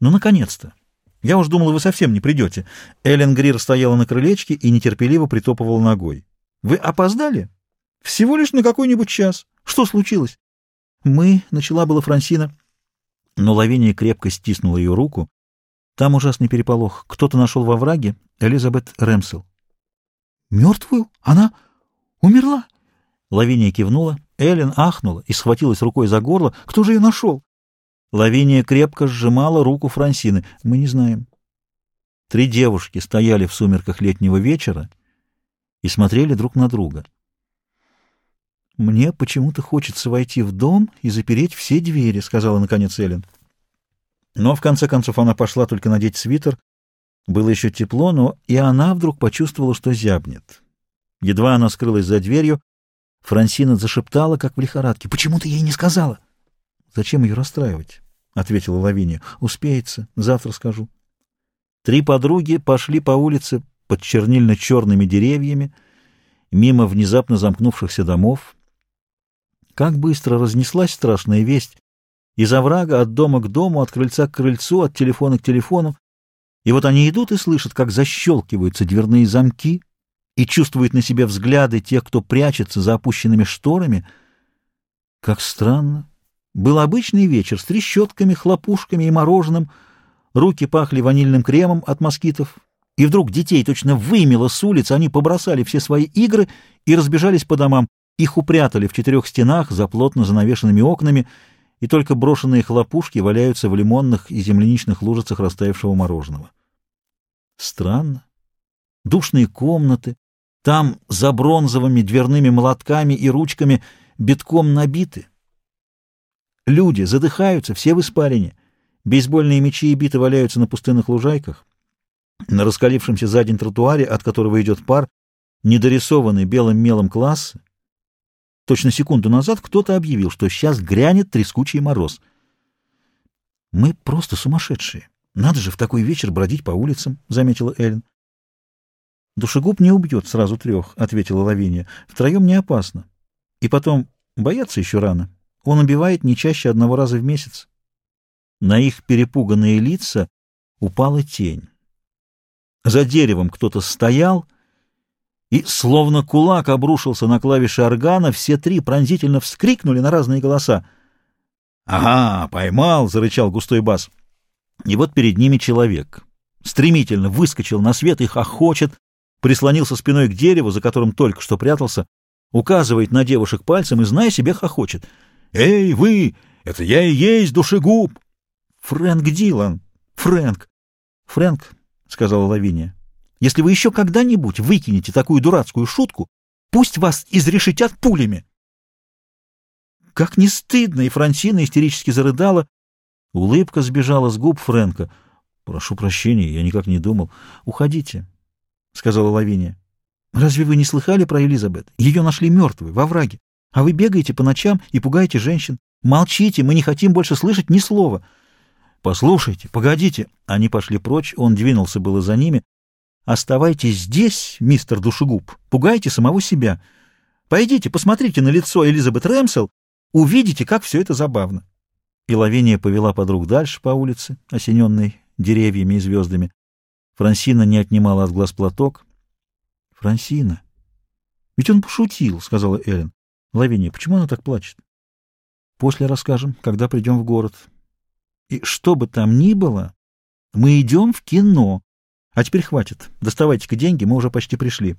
Ну, наконец-то! Я уж думала, вы совсем не придете. Эллен Грир стояла на крылечке и нетерпеливо притопывала ногой. Вы опоздали? Всего лишь на какой-нибудь час. Что случилось? Мы, — начала была Франсина. Но Лавиния крепко стиснула ее руку. Там ужасный переполох. Кто-то нашел во враге Элизабет Рэмсел. Мертвую? Она умерла? Лавиния кивнула. Эллен ахнула и схватилась рукой за горло. Кто же ее нашел? Лавиния крепко сжимала руку Франсины. Мы не знаем. Три девушки стояли в сумерках летнего вечера и смотрели друг на друга. «Мне почему-то хочется войти в дом и запереть все двери», — сказала наконец Эллен. Но в конце концов она пошла только надеть свитер. Было еще тепло, но и она вдруг почувствовала, что зябнет. Едва она скрылась за дверью, Франсина зашептала, как в лихорадке. «Почему ты ей не сказала?» «Зачем ее расстраивать?» — ответила Лавиния. «Успеется. Завтра скажу». Три подруги пошли по улице под чернильно-черными деревьями, мимо внезапно замкнувшихся домов. Как быстро разнеслась страшная весть из оврага от дома к дому, от крыльца к крыльцу, от телефона к телефону. И вот они идут и слышат, как защелкиваются дверные замки, и чувствуют на себе взгляды тех, кто прячется за опущенными шторами. Как странно. Был обычный вечер с трещотками, хлопушками и мороженым. Руки пахли ванильным кремом от москитов. И вдруг детей точно вымело с улиц, они побросали все свои игры и разбежались по домам. Их упрятали в четырех стенах за плотно занавешенными окнами, и только брошенные хлопушки валяются в лимонных и земляничных лужицах растаявшего мороженого. Странно. Душные комнаты, там за бронзовыми дверными молотками и ручками битком набиты. Люди задыхаются, все в испарине. Бейсбольные мячи и биты валяются на пустынных лужайках. На раскалившемся за день тротуаре, от которого идет пар, недорисованный белым мелом класс. Точно секунду назад кто-то объявил, что сейчас грянет трескучий мороз. «Мы просто сумасшедшие. Надо же в такой вечер бродить по улицам», — заметила Эллен. «Душегуб не убьет сразу трех», — ответила Лавиния. «Втроем не опасно. И потом, бояться еще рано. Он убивает не чаще одного раза в месяц». На их перепуганные лица упала тень. За деревом кто-то стоял, и, словно кулак обрушился на клавиши органа, все три пронзительно вскрикнули на разные голоса. «Ага, поймал!» — зарычал густой бас. И вот перед ними человек. Стремительно выскочил на свет и хохочет, прислонился спиной к дереву, за которым только что прятался, указывает на девушек пальцем и, зная себе, хохочет. «Эй, вы! Это я и есть душегуб!» «Фрэнк Дилан! Фрэнк!» «Фрэнк!» — сказала Лавиния. «Если вы еще когда-нибудь выкинете такую дурацкую шутку, пусть вас изрешетят пулями!» Как не стыдно! И Франсина истерически зарыдала. Улыбка сбежала с губ Фрэнка. «Прошу прощения, я никак не думал. Уходите. — сказала Лавиния. — Разве вы не слыхали про Элизабет? Ее нашли мертвой, во враге. А вы бегаете по ночам и пугаете женщин. Молчите, мы не хотим больше слышать ни слова. — Послушайте, погодите. Они пошли прочь, он двинулся было за ними. — Оставайтесь здесь, мистер Душегуб, пугайте самого себя. Пойдите, посмотрите на лицо Элизабет Рэмсел, увидите, как все это забавно. И Лавиния повела подруг дальше по улице, осененной деревьями и звездами. Франсина не отнимала от глаз платок. — Франсина! Ведь он пошутил, — сказала Эллен. — Лавиния, почему она так плачет? — После расскажем, когда придем в город. И что бы там ни было, мы идем в кино. А теперь хватит. Доставайте-ка деньги, мы уже почти пришли.